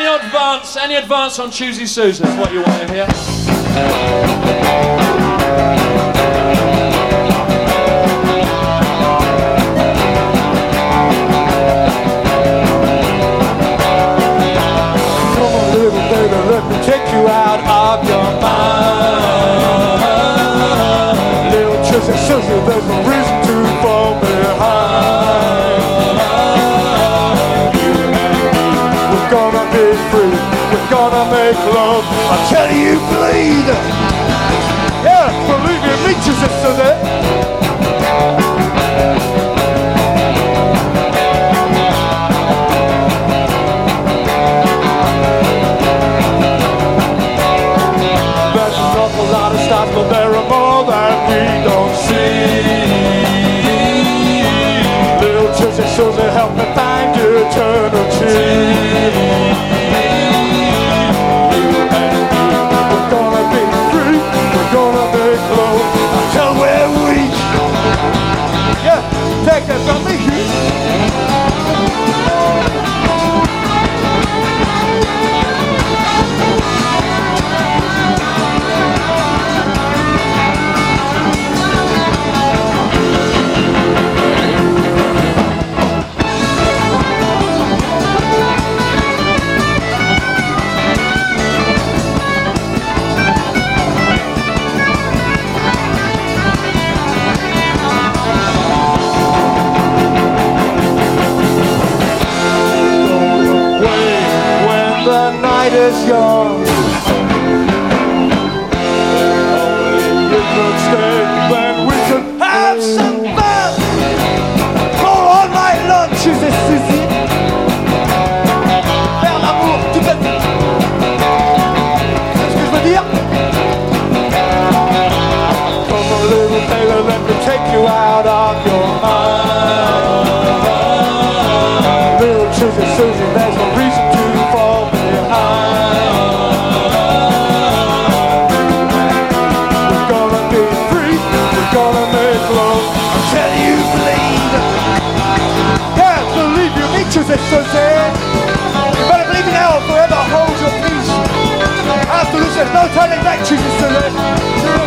Any advance? Any advance on Choosy Susan? Is what you want to hear? Come on, little baby, let me take you out of your mind. Little Choosey Susie, there's no reason love until you bleed. Yeah, believe me, me, Choosey Susie. There's an awful lot of stars, but there Susie, help me find eternity. Take the night is young. Only you could stay, then we could dire? Come little let me take you out of your mind. Little Susie, Susie, there's Susie, Susie. You better believe in hell forever, hold your peace. After this, there's no turning back, happens to